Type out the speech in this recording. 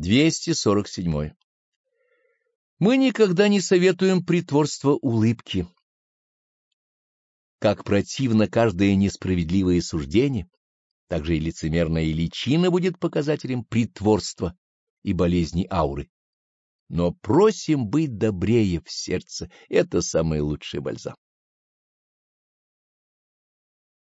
247. Мы никогда не советуем притворство улыбки. Как противно каждое несправедливое суждение, так же и лицемерная личина будет показателем притворства и болезни ауры. Но просим быть добрее в сердце — это самый лучший бальзам.